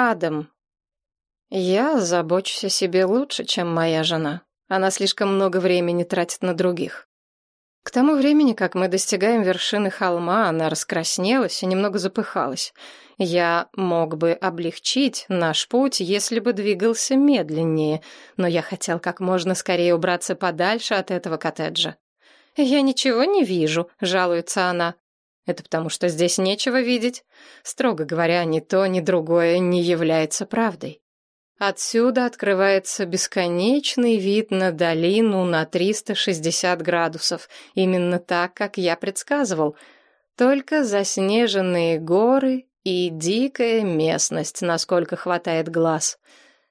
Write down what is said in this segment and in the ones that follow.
Адам. Я забочусь о себе лучше, чем моя жена. Она слишком много времени тратит на других. К тому времени, как мы достигаем вершины холма, она раскраснелась и немного запыхалась. Я мог бы облегчить наш путь, если бы двигался медленнее, но я хотел как можно скорее убраться подальше от этого коттеджа. «Я ничего не вижу», — жалуется она. Это потому, что здесь нечего видеть. Строго говоря, ни то, ни другое не является правдой. Отсюда открывается бесконечный вид на долину на 360 градусов, именно так, как я предсказывал. Только заснеженные горы и дикая местность, насколько хватает глаз.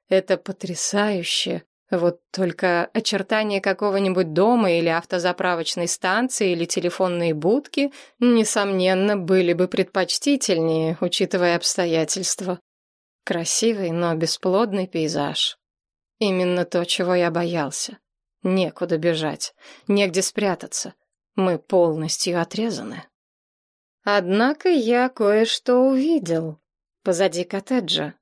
Это потрясающе, вот только очертания какого-нибудь дома или автозаправочной станции или телефонной будки, несомненно, были бы предпочтительнее, учитывая обстоятельства. Красивый, но бесплодный пейзаж. Именно то, чего я боялся. Некуда бежать, негде спрятаться. Мы полностью отрезаны. Однако я кое-что увидел позади коттеджа.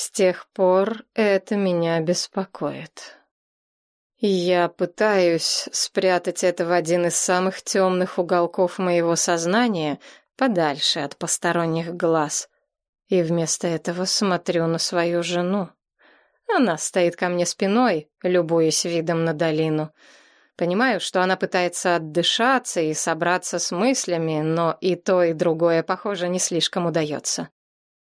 С тех пор это меня беспокоит. Я пытаюсь спрятать это в один из самых темных уголков моего сознания, подальше от посторонних глаз, и вместо этого смотрю на свою жену. Она стоит ко мне спиной, любуясь видом на долину. Понимаю, что она пытается отдышаться и собраться с мыслями, но и то, и другое, похоже, не слишком удается.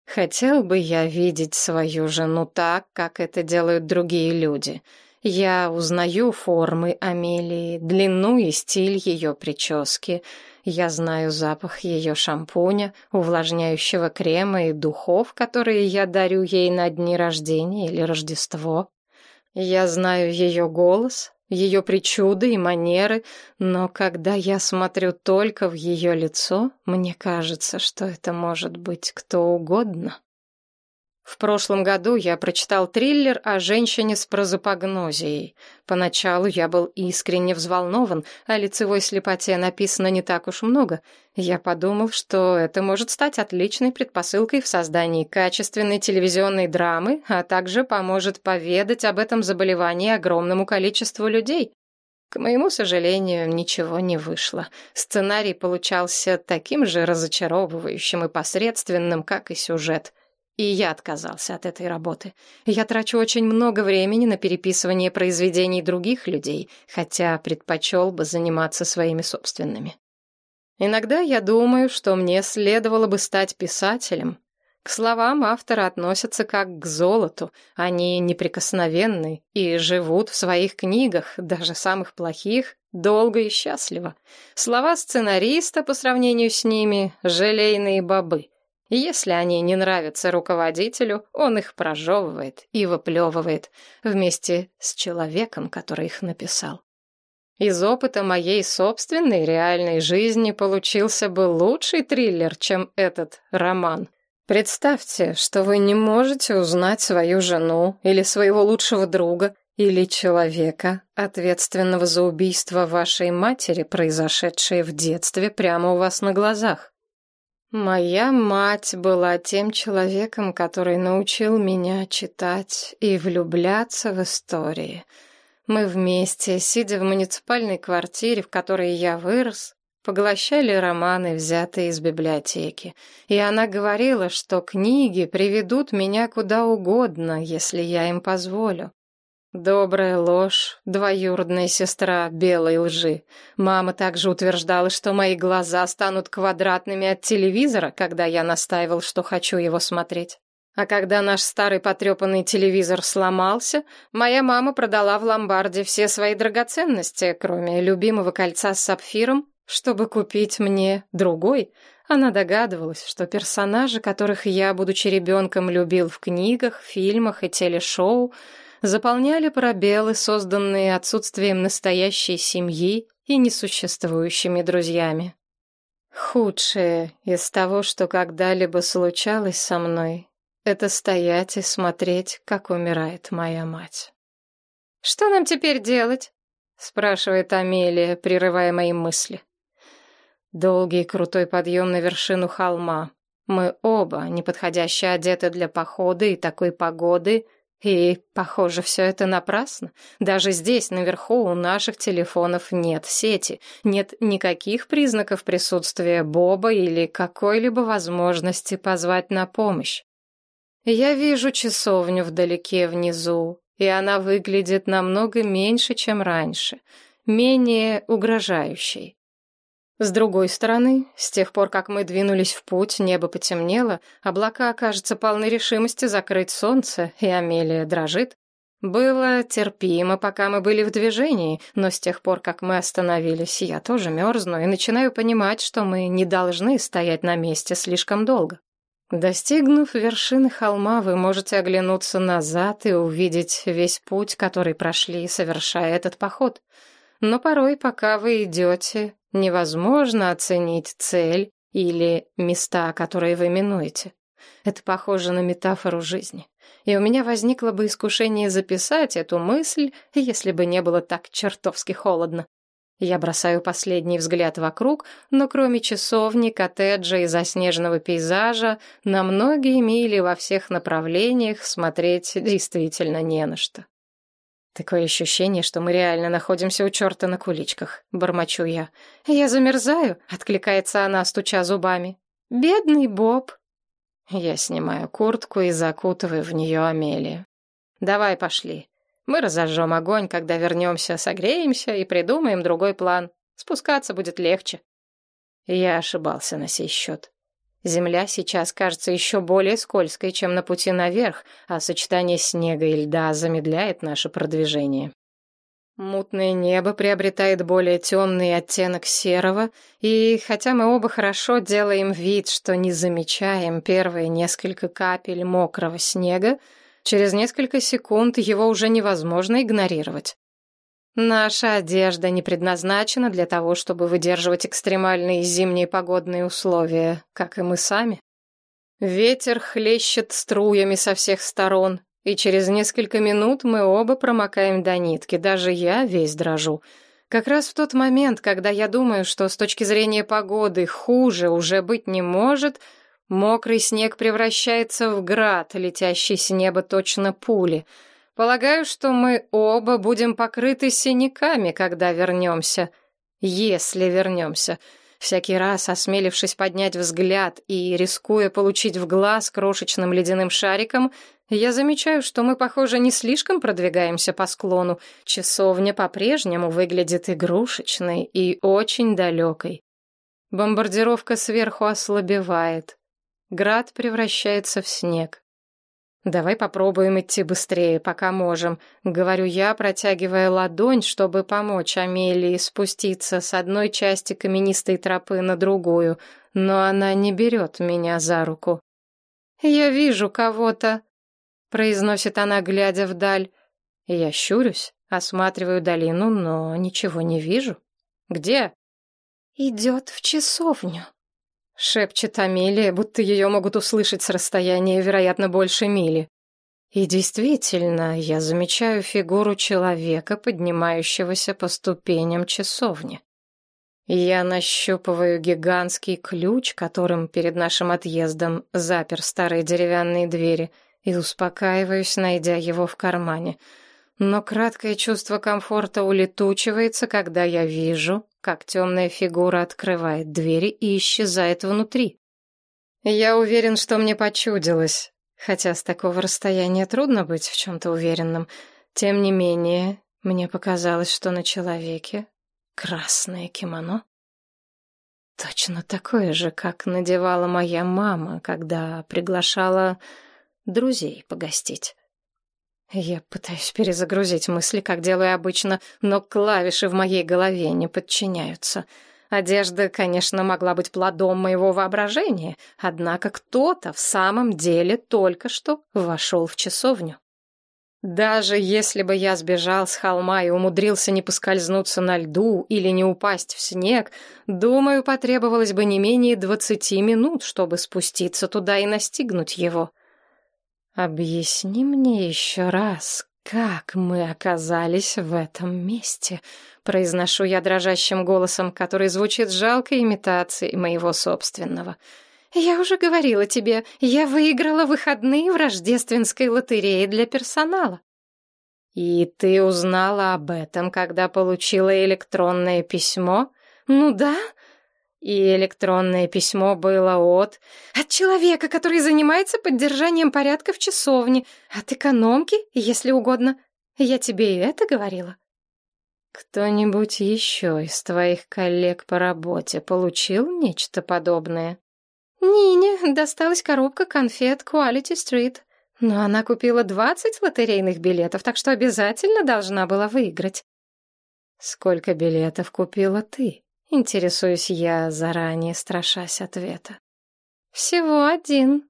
Хотел бы я видеть свою жену так, как это делают другие люди. Я узнаю формы Амелии, длину и стиль ее прически. Я знаю запах ее шампуня, увлажняющего крема и духов, которые я дарю ей на дни рождения или Рождество. Я знаю ее голос, ее причуды и манеры, но когда я смотрю только в ее лицо, мне кажется, что это может быть кто угодно. В прошлом году я прочитал триллер о женщине с прозапогнозией. Поначалу я был искренне взволнован, о лицевой слепоте написано не так уж много. Я подумал, что это может стать отличной предпосылкой в создании качественной телевизионной драмы, а также поможет поведать об этом заболевании огромному количеству людей. К моему сожалению, ничего не вышло. Сценарий получался таким же разочаровывающим и посредственным, как и сюжет. И я отказался от этой работы. Я трачу очень много времени на переписывание произведений других людей, хотя предпочел бы заниматься своими собственными. Иногда я думаю, что мне следовало бы стать писателем. К словам автора относятся как к золоту. Они неприкосновенны и живут в своих книгах, даже самых плохих, долго и счастливо. Слова сценариста по сравнению с ними — желейные бобы — если они не нравятся руководителю, он их прожевывает и выплевывает вместе с человеком, который их написал. Из опыта моей собственной реальной жизни получился бы лучший триллер, чем этот роман. Представьте, что вы не можете узнать свою жену или своего лучшего друга или человека, ответственного за убийство вашей матери, произошедшее в детстве прямо у вас на глазах. Моя мать была тем человеком, который научил меня читать и влюбляться в истории. Мы вместе, сидя в муниципальной квартире, в которой я вырос, поглощали романы, взятые из библиотеки. И она говорила, что книги приведут меня куда угодно, если я им позволю. Добрая ложь, двоюродная сестра белой лжи. Мама также утверждала, что мои глаза станут квадратными от телевизора, когда я настаивал, что хочу его смотреть. А когда наш старый потрепанный телевизор сломался, моя мама продала в ломбарде все свои драгоценности, кроме любимого кольца с сапфиром, чтобы купить мне другой. Она догадывалась, что персонажи, которых я, будучи ребенком, любил в книгах, фильмах и телешоу, заполняли пробелы, созданные отсутствием настоящей семьи и несуществующими друзьями. Худшее из того, что когда-либо случалось со мной, это стоять и смотреть, как умирает моя мать. «Что нам теперь делать?» — спрашивает Амелия, прерывая мои мысли. Долгий крутой подъем на вершину холма. Мы оба неподходяще одеты для похода и такой погоды, и, похоже, все это напрасно. Даже здесь, наверху, у наших телефонов нет сети, нет никаких признаков присутствия Боба или какой-либо возможности позвать на помощь. Я вижу часовню вдалеке внизу, и она выглядит намного меньше, чем раньше, менее угрожающей. С другой стороны, с тех пор, как мы двинулись в путь, небо потемнело, облака, кажется, полны решимости закрыть солнце, и Амелия дрожит. Было терпимо, пока мы были в движении, но с тех пор, как мы остановились, я тоже мерзну и начинаю понимать, что мы не должны стоять на месте слишком долго. Достигнув вершины холма, вы можете оглянуться назад и увидеть весь путь, который прошли, совершая этот поход. Но порой, пока вы идете, невозможно оценить цель или места, которые вы минуете. Это похоже на метафору жизни. И у меня возникло бы искушение записать эту мысль, если бы не было так чертовски холодно. Я бросаю последний взгляд вокруг, но кроме часовни, коттеджа и заснеженного пейзажа, на многие мили во всех направлениях смотреть действительно не на что. Такое ощущение, что мы реально находимся у черта на куличках, бормочу я. Я замерзаю, откликается она, стуча зубами. Бедный Боб. Я снимаю куртку и закутываю в нее Амелию. Давай пошли. Мы разожжем огонь, когда вернемся, согреемся и придумаем другой план. Спускаться будет легче. Я ошибался на сей счет. Земля сейчас кажется еще более скользкой, чем на пути наверх, а сочетание снега и льда замедляет наше продвижение. Мутное небо приобретает более темный оттенок серого, и хотя мы оба хорошо делаем вид, что не замечаем первые несколько капель мокрого снега, Через несколько секунд его уже невозможно игнорировать. Наша одежда не предназначена для того, чтобы выдерживать экстремальные зимние погодные условия, как и мы сами. Ветер хлещет струями со всех сторон, и через несколько минут мы оба промокаем до нитки, даже я весь дрожу. Как раз в тот момент, когда я думаю, что с точки зрения погоды хуже уже быть не может — Мокрый снег превращается в град, летящий с неба точно пули. Полагаю, что мы оба будем покрыты синяками, когда вернемся. Если вернемся. Всякий раз, осмелившись поднять взгляд и рискуя получить в глаз крошечным ледяным шариком, я замечаю, что мы, похоже, не слишком продвигаемся по склону. Часовня по-прежнему выглядит игрушечной и очень далекой. Бомбардировка сверху ослабевает. Град превращается в снег. «Давай попробуем идти быстрее, пока можем», — говорю я, протягивая ладонь, чтобы помочь Амелии спуститься с одной части каменистой тропы на другую, но она не берет меня за руку. «Я вижу кого-то», — произносит она, глядя вдаль. Я щурюсь, осматриваю долину, но ничего не вижу. «Где?» «Идет в часовню», Шепчет Амелия, будто ее могут услышать с расстояния, вероятно, больше мили. И действительно, я замечаю фигуру человека, поднимающегося по ступеням часовни. Я нащупываю гигантский ключ, которым перед нашим отъездом запер старые деревянные двери, и успокаиваюсь, найдя его в кармане. Но краткое чувство комфорта улетучивается, когда я вижу, как темная фигура открывает двери и исчезает внутри. Я уверен, что мне почудилось, хотя с такого расстояния трудно быть в чем-то уверенным. Тем не менее, мне показалось, что на человеке красное кимоно. Точно такое же, как надевала моя мама, когда приглашала друзей погостить. Я пытаюсь перезагрузить мысли, как делаю обычно, но клавиши в моей голове не подчиняются. Одежда, конечно, могла быть плодом моего воображения, однако кто-то в самом деле только что вошел в часовню. Даже если бы я сбежал с холма и умудрился не поскользнуться на льду или не упасть в снег, думаю, потребовалось бы не менее двадцати минут, чтобы спуститься туда и настигнуть его. «Объясни мне еще раз, как мы оказались в этом месте?» Произношу я дрожащим голосом, который звучит жалкой имитацией моего собственного. Я уже говорила тебе, я выиграла выходные в рождественской лотерее для персонала. И ты узнала об этом, когда получила электронное письмо? Ну да. И электронное письмо было от... От человека, который занимается поддержанием порядка в часовне. От экономки, если угодно. Я тебе и это говорила. Кто-нибудь еще из твоих коллег по работе получил нечто подобное? Нине досталась коробка конфет Quality Street. Но она купила двадцать лотерейных билетов, так что обязательно должна была выиграть. Сколько билетов купила ты? Интересуюсь я, заранее страшась ответа. Всего один.